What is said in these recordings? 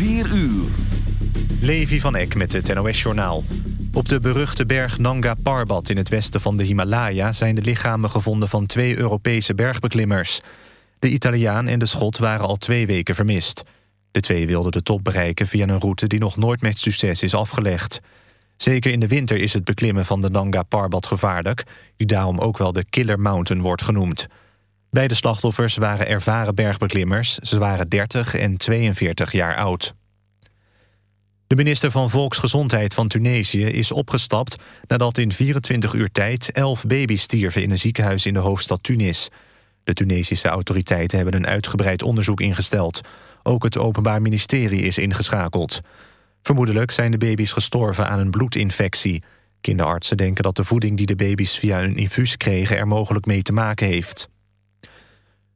4 uur. Levi van Eck met het NOS-journaal. Op de beruchte berg Nanga Parbat in het westen van de Himalaya... zijn de lichamen gevonden van twee Europese bergbeklimmers. De Italiaan en de Schot waren al twee weken vermist. De twee wilden de top bereiken via een route die nog nooit met succes is afgelegd. Zeker in de winter is het beklimmen van de Nanga Parbat gevaarlijk... die daarom ook wel de Killer Mountain wordt genoemd. Beide slachtoffers waren ervaren bergbeklimmers. Ze waren 30 en 42 jaar oud. De minister van Volksgezondheid van Tunesië is opgestapt... nadat in 24 uur tijd 11 baby's stierven in een ziekenhuis in de hoofdstad Tunis. De Tunesische autoriteiten hebben een uitgebreid onderzoek ingesteld. Ook het Openbaar Ministerie is ingeschakeld. Vermoedelijk zijn de baby's gestorven aan een bloedinfectie. Kinderartsen denken dat de voeding die de baby's via een infuus kregen... er mogelijk mee te maken heeft.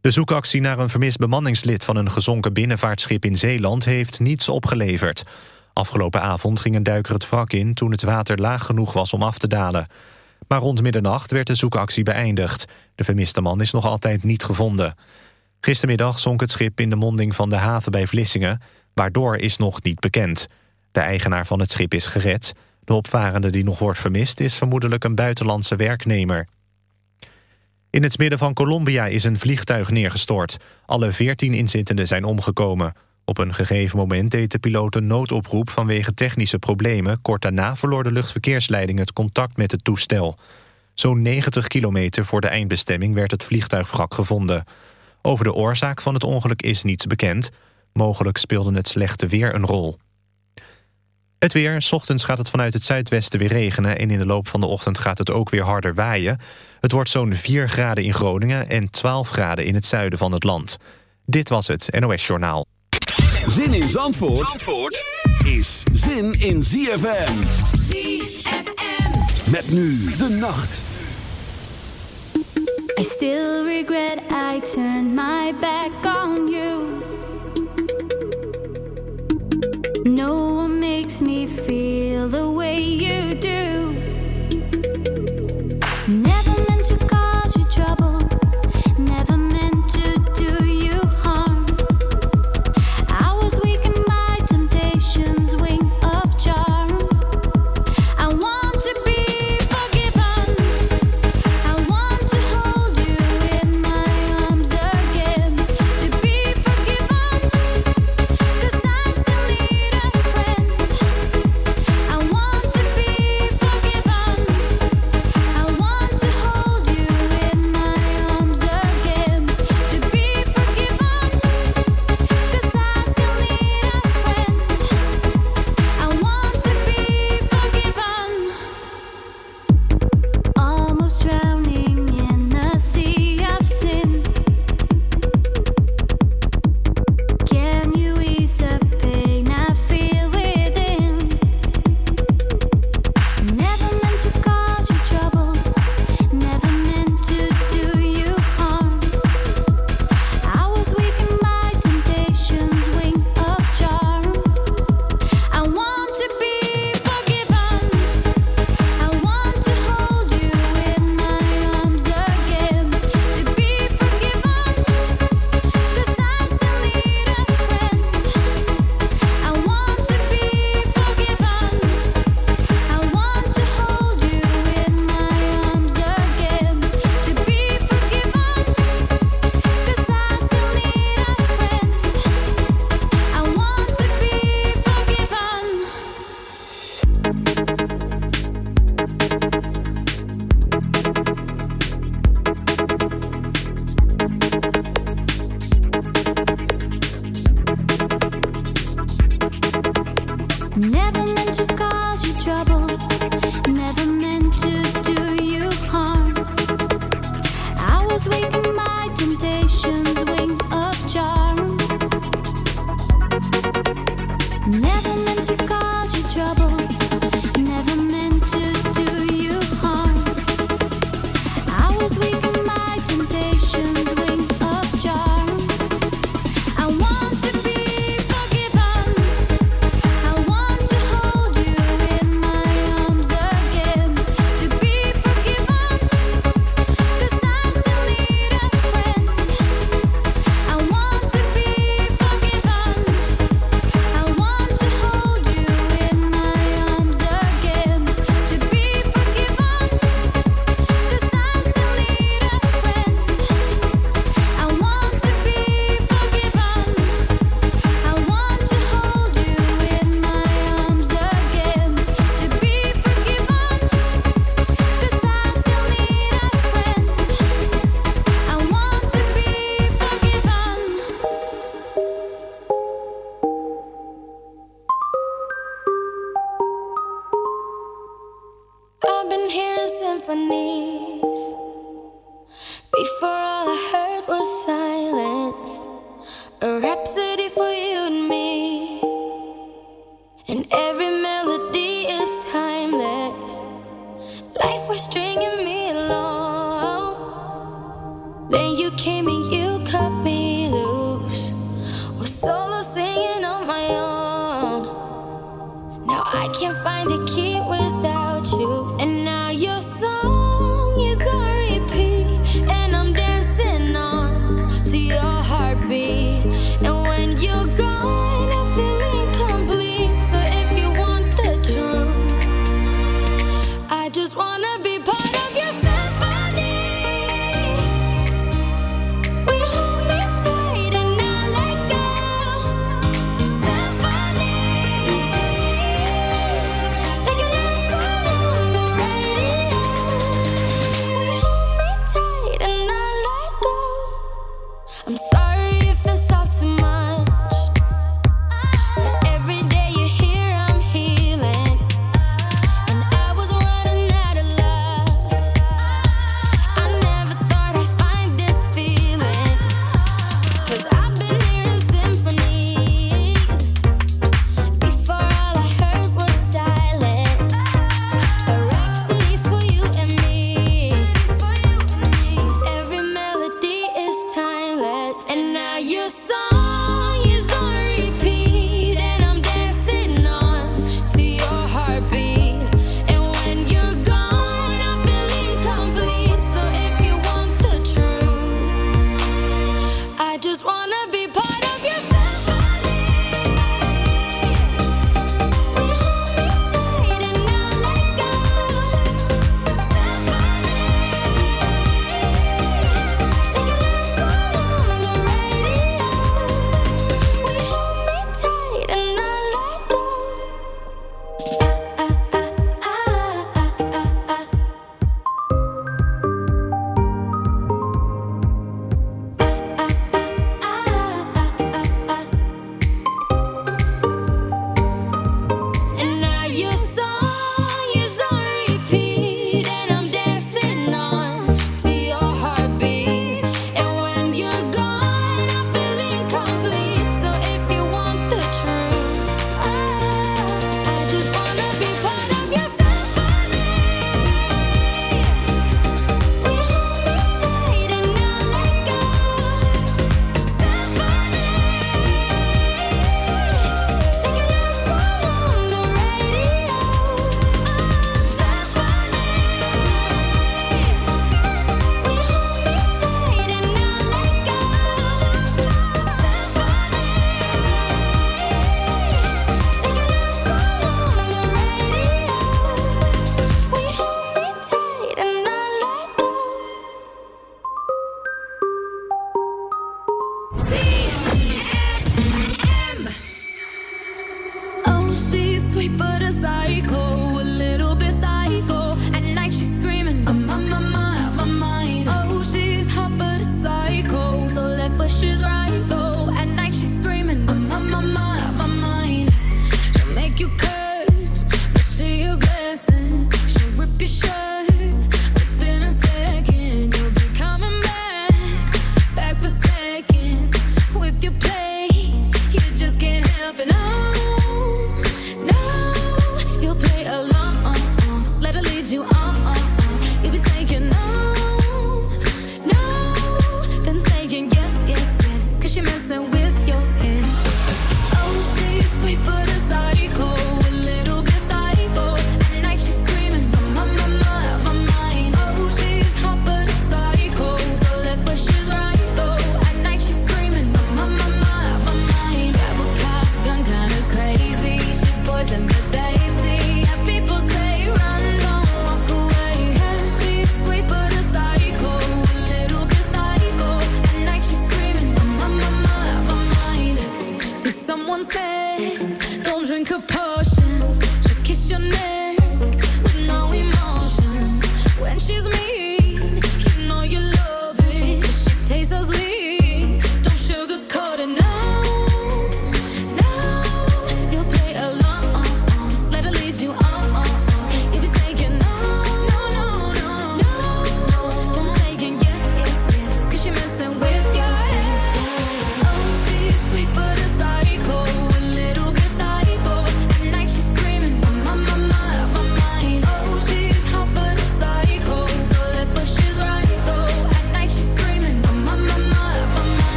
De zoekactie naar een vermist bemanningslid van een gezonken binnenvaartschip in Zeeland heeft niets opgeleverd. Afgelopen avond ging een duiker het wrak in toen het water laag genoeg was om af te dalen. Maar rond middernacht werd de zoekactie beëindigd. De vermiste man is nog altijd niet gevonden. Gistermiddag zonk het schip in de monding van de haven bij Vlissingen. Waardoor is nog niet bekend. De eigenaar van het schip is gered. De opvarende die nog wordt vermist is vermoedelijk een buitenlandse werknemer. In het midden van Colombia is een vliegtuig neergestort. Alle veertien inzittenden zijn omgekomen. Op een gegeven moment deed de piloot een noodoproep vanwege technische problemen. Kort daarna verloor de luchtverkeersleiding het contact met het toestel. Zo'n 90 kilometer voor de eindbestemming werd het vliegtuigwrak gevonden. Over de oorzaak van het ongeluk is niets bekend. Mogelijk speelde het slechte weer een rol. Het weer. S ochtends gaat het vanuit het zuidwesten weer regenen... en in de loop van de ochtend gaat het ook weer harder waaien. Het wordt zo'n 4 graden in Groningen en 12 graden in het zuiden van het land. Dit was het NOS Journaal. Zin in Zandvoort, Zandvoort is zin in ZFM. ZFM. Met nu de nacht. I still regret I turned my back on you. No one makes me feel for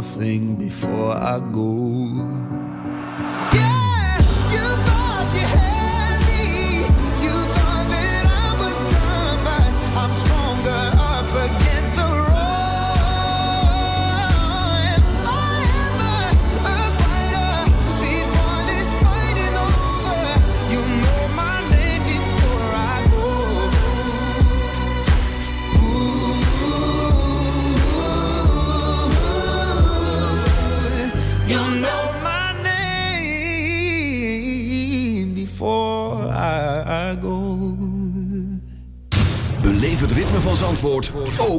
nothing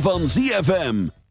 van ZFM.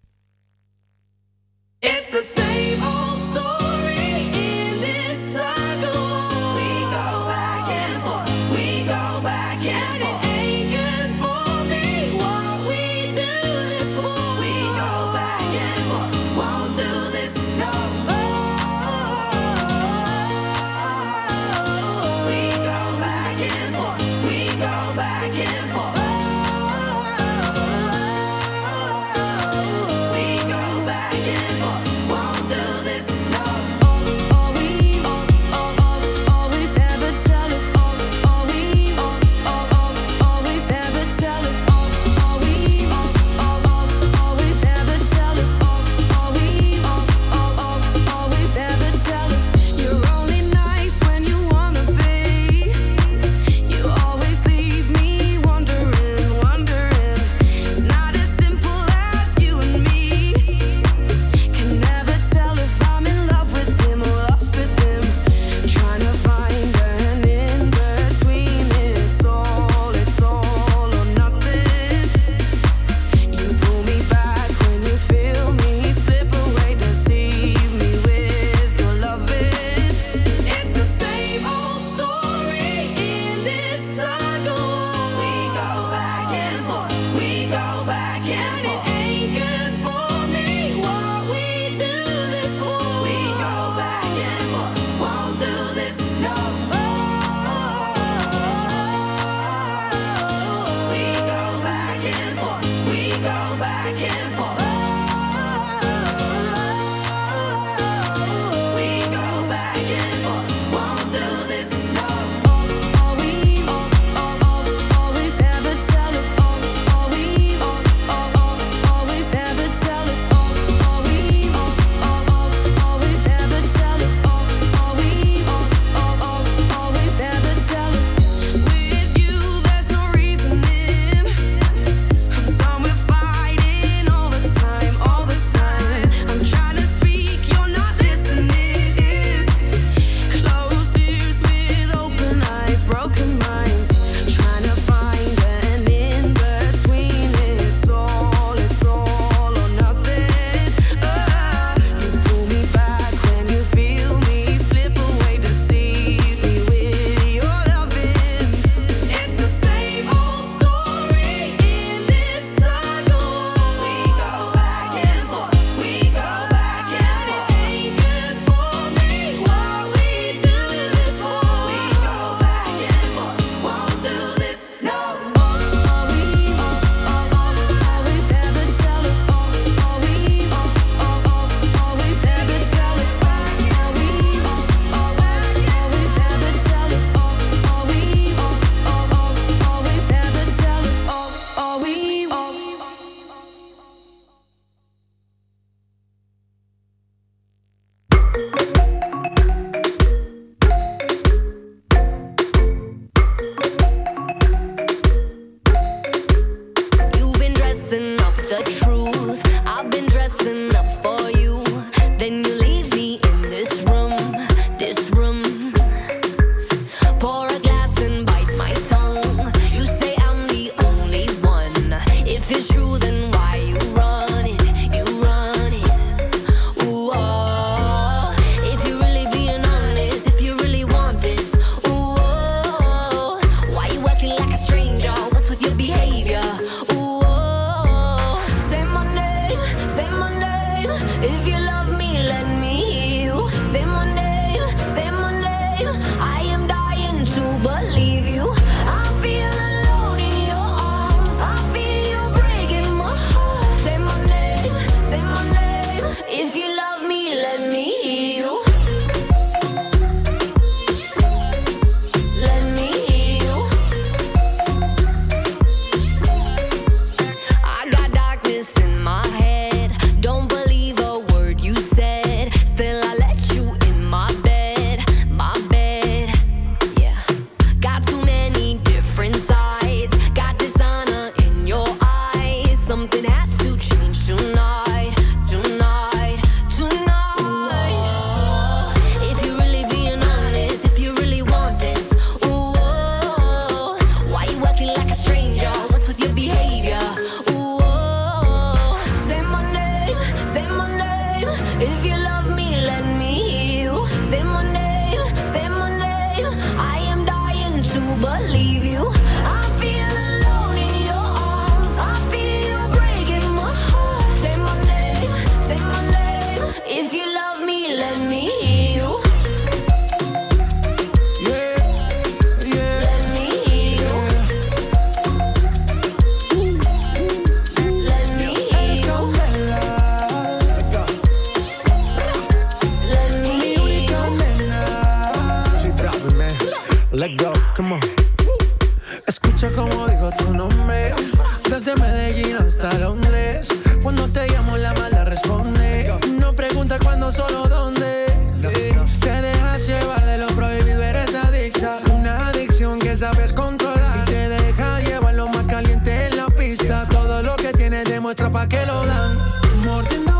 muestra pa' que lo dan.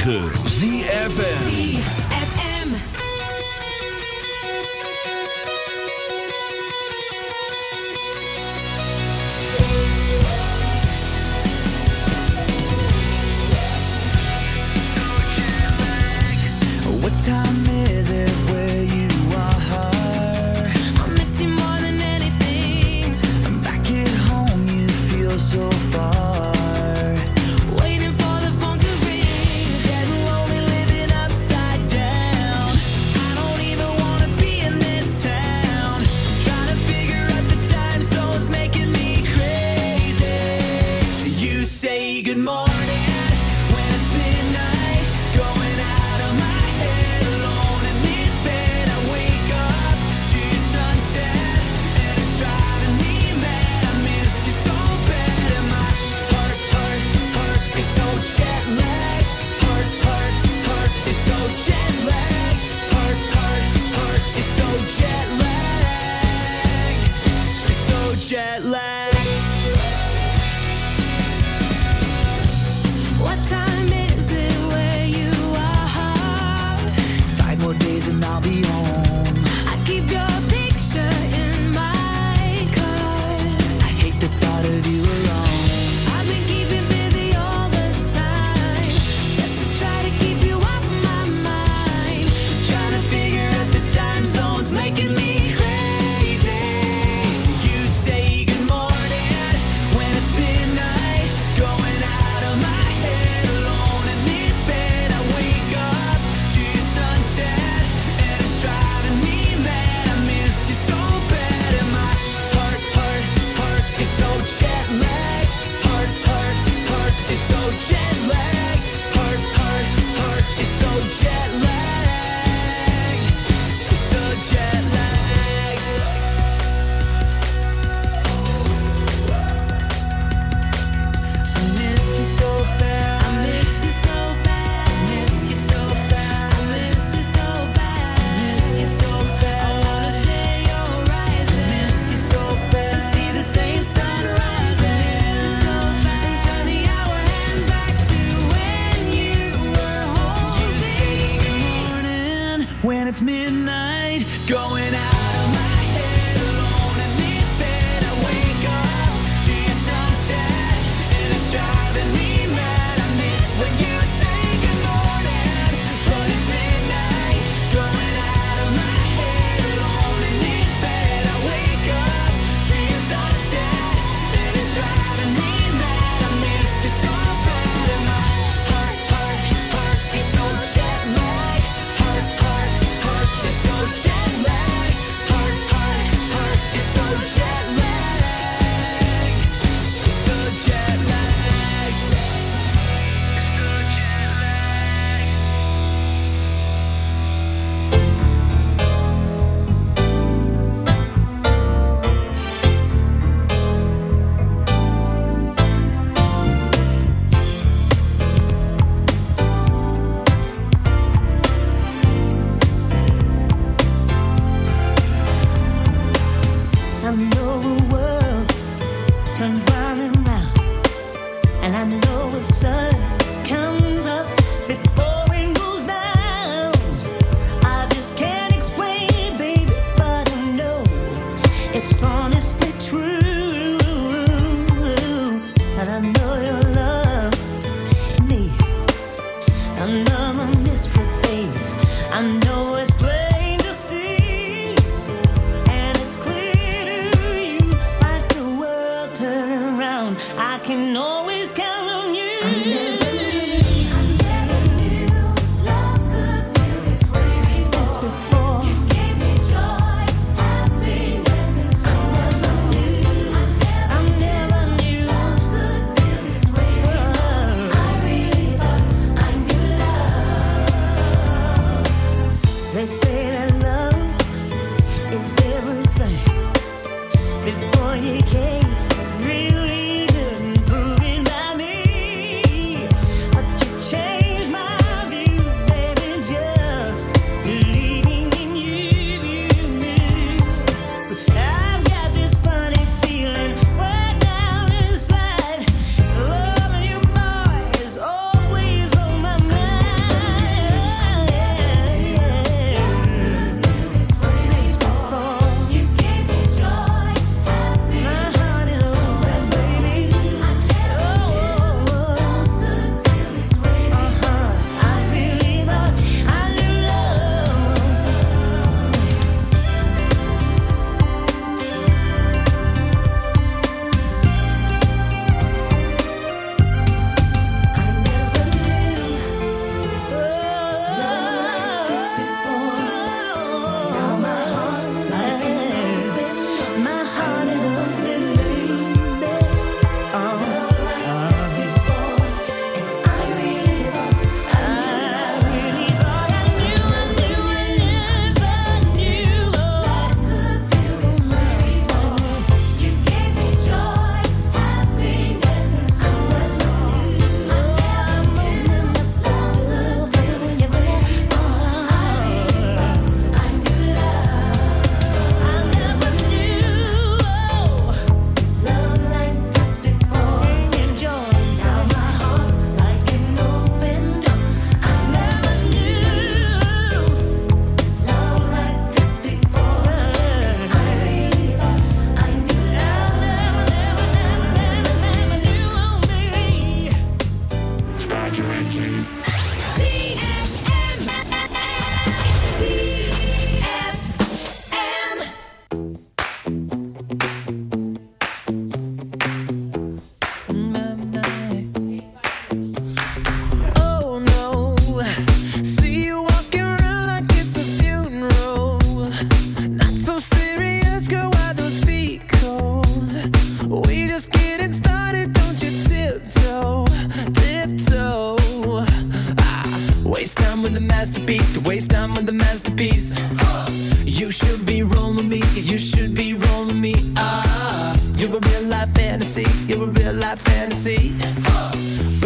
106.9 jet lag.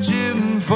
Searching for?